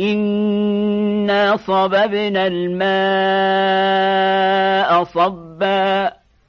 إنا صببنا الماء صبا